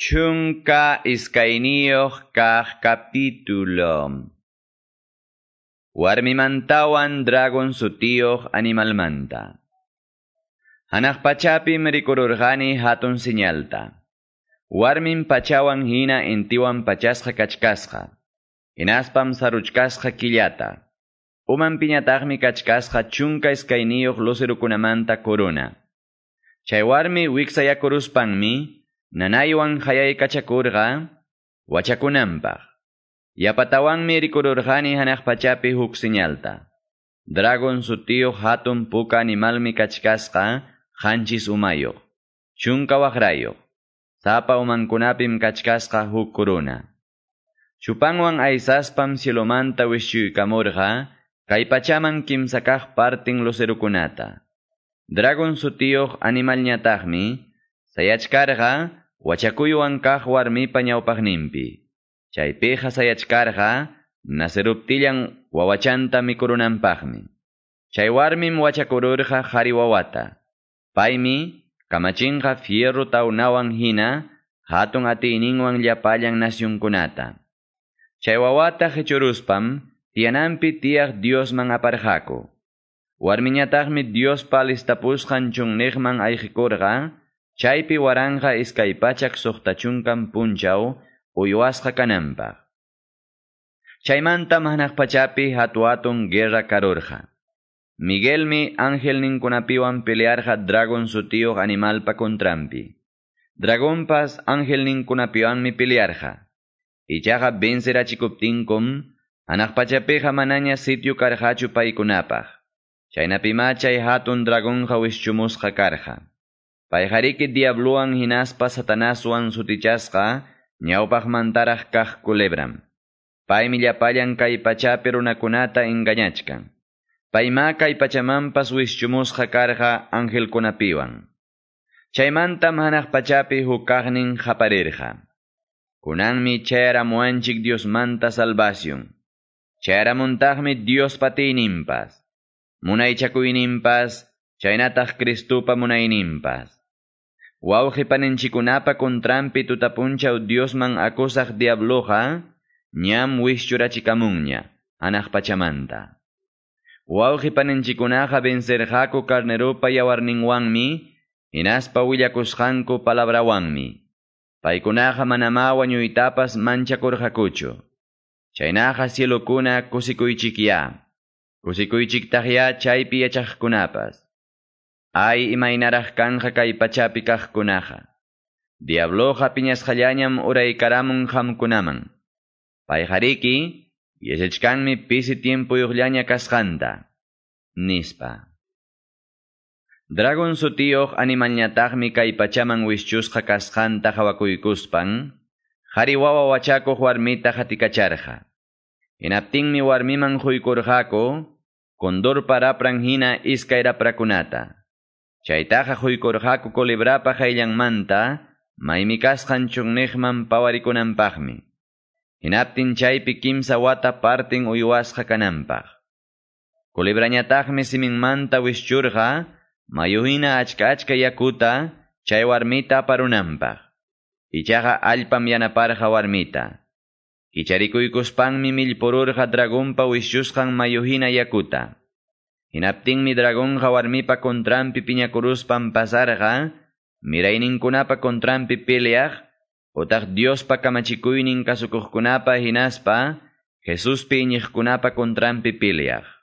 Chunka iskainioh kah capítulo. Warmimantawan dragon sutioh animalmanta. Hanaq pachapim rikururgani hatun señalta. Warmin pachawan hina intiwan pachasqa kachkasqa. Inaspam saruchkasqa killata. Uman piñataqmi kachkasqa chunka iskainioh lucerukunamanta corona. Chay warmi wiksayakuruspanmi nanaywan hayaykachakurqa wachakunanpaq. Yapatawanmi rikururqani hanaq pachapi huk señalta. Dragon sutiyuq hatun puka animalmi kachkasqa qanchis umayuq. Chunka waqrayuq. Sapa umankunapim kachkasqa huk kuruna. Chupanwan aysaspam cielomanta wishchuykamurqa kay pachaman kimsa kaq partin lucerukunata. Dragon sutiyuq animalñataqmi sayachkarqa wachakuywan kaq warmipa ñawpaqninpi. Chaypiqa sayachkarqa naseruptillan wawachanta mikurunanpaqmi. Chay warmim wachakururqa qhari wawata. Paymi kamachinqa fierro tawnawan hina hatun atiyninwan llapallan nasyunkunata. Chay wawata qhichuruspam tiyananpi tiyaq Diosman aparqaku. Warmiñataqmi Diospa listapusqan chunniqman ayqikurqa Chaypi waranja iskay pachak suqtachunkan punchaw uywasqa kananpaq. Chaymanta manaq pachapi hatuatun guerra karurqa. Miguelmi ángel ninkunapiwan pelearqa dragon sutiyuq animalpa kontrampi. Dragonpas ángel ninkunapiwanmi pelearqa. Ichaqa vencerachikuptinkum anaq pachapiqa manaña sitio karqachu paykunapaq. Chaynapima chay hatun dragonqa wischumusqa karqa. Payjariki diabluan hinaspa satanaswan sutichasqa ñawpaqmantaraq kaq culebram. Paymi llapallan kay pachapi runakunata engañachkan. Payma kay pachamanpas wischumusqa karqa angelkunapiwan. Chaymantam hanaq pachapi hukaqnin qaparirqa. Kunanmi chayaramuanchik Diosmanta salvación. Chayaramuntaqmi Dios patiyninpas. Munaychakuyninpas chaynataq Cristupa munayninpas. Wawqipaninchikunapa kontrampi tutapunchaw Diosman akusaq diabloqa ñam wishchurachikamunña, anaq pachamanta. Wawqipaninchikunaqa vencerqaku carnerupa yawarninwanmi, hinaspa willakusqanku palabrawanmi. Paykunaqa manama wañuytapas manchakurqakuchu. Chaynaqa cielokuna kusikuychikya. Kusikuychiktaqya chaypi yachaqkunapas. Ay imaynaraq kanja kay pachapi kaqkunaqa. Diabloqa piñasqallañam uraykaramun hamkunaman. Payjariki, yachachkanmi pisi tiempuyuqllaña kasqanta. Nispa. Dragon sutiyuq animalñataqmi kay pachaman wischusqa kasqanta hawakuykuspan, qhari wawa wachakuq warmita hatikacharqa. Hinaptinmi warmiman huykurqaku, condor parapran hina iskay raprakunata. Chaytaqa huykurqaku culebrapa hayllanmanta, maymi kasqan chunniqman pawarikunanpaqmi. Hinaptin chaypi kimsa wata partin uywasqa kananpaq. Culebrañataqmi siminmanta wischurqa, mayuhina achka achka yakuta, chay warmita aparunanpaq. Ichaqa allpam yanaparqa warmita. Kicharikuykuspanmi millpururqa dragonpa wischusqan mayuhina yakuta. Hinaptinmi dragonqa warmipa kontrampi piñakuruspan pasarqa, mirayninkunapa kontrampi peleaq, utaq Diospa kamachikuynin kasukuqkunapa hinaspa, Jesuspi iñiqkunapa kontrampi peleaq.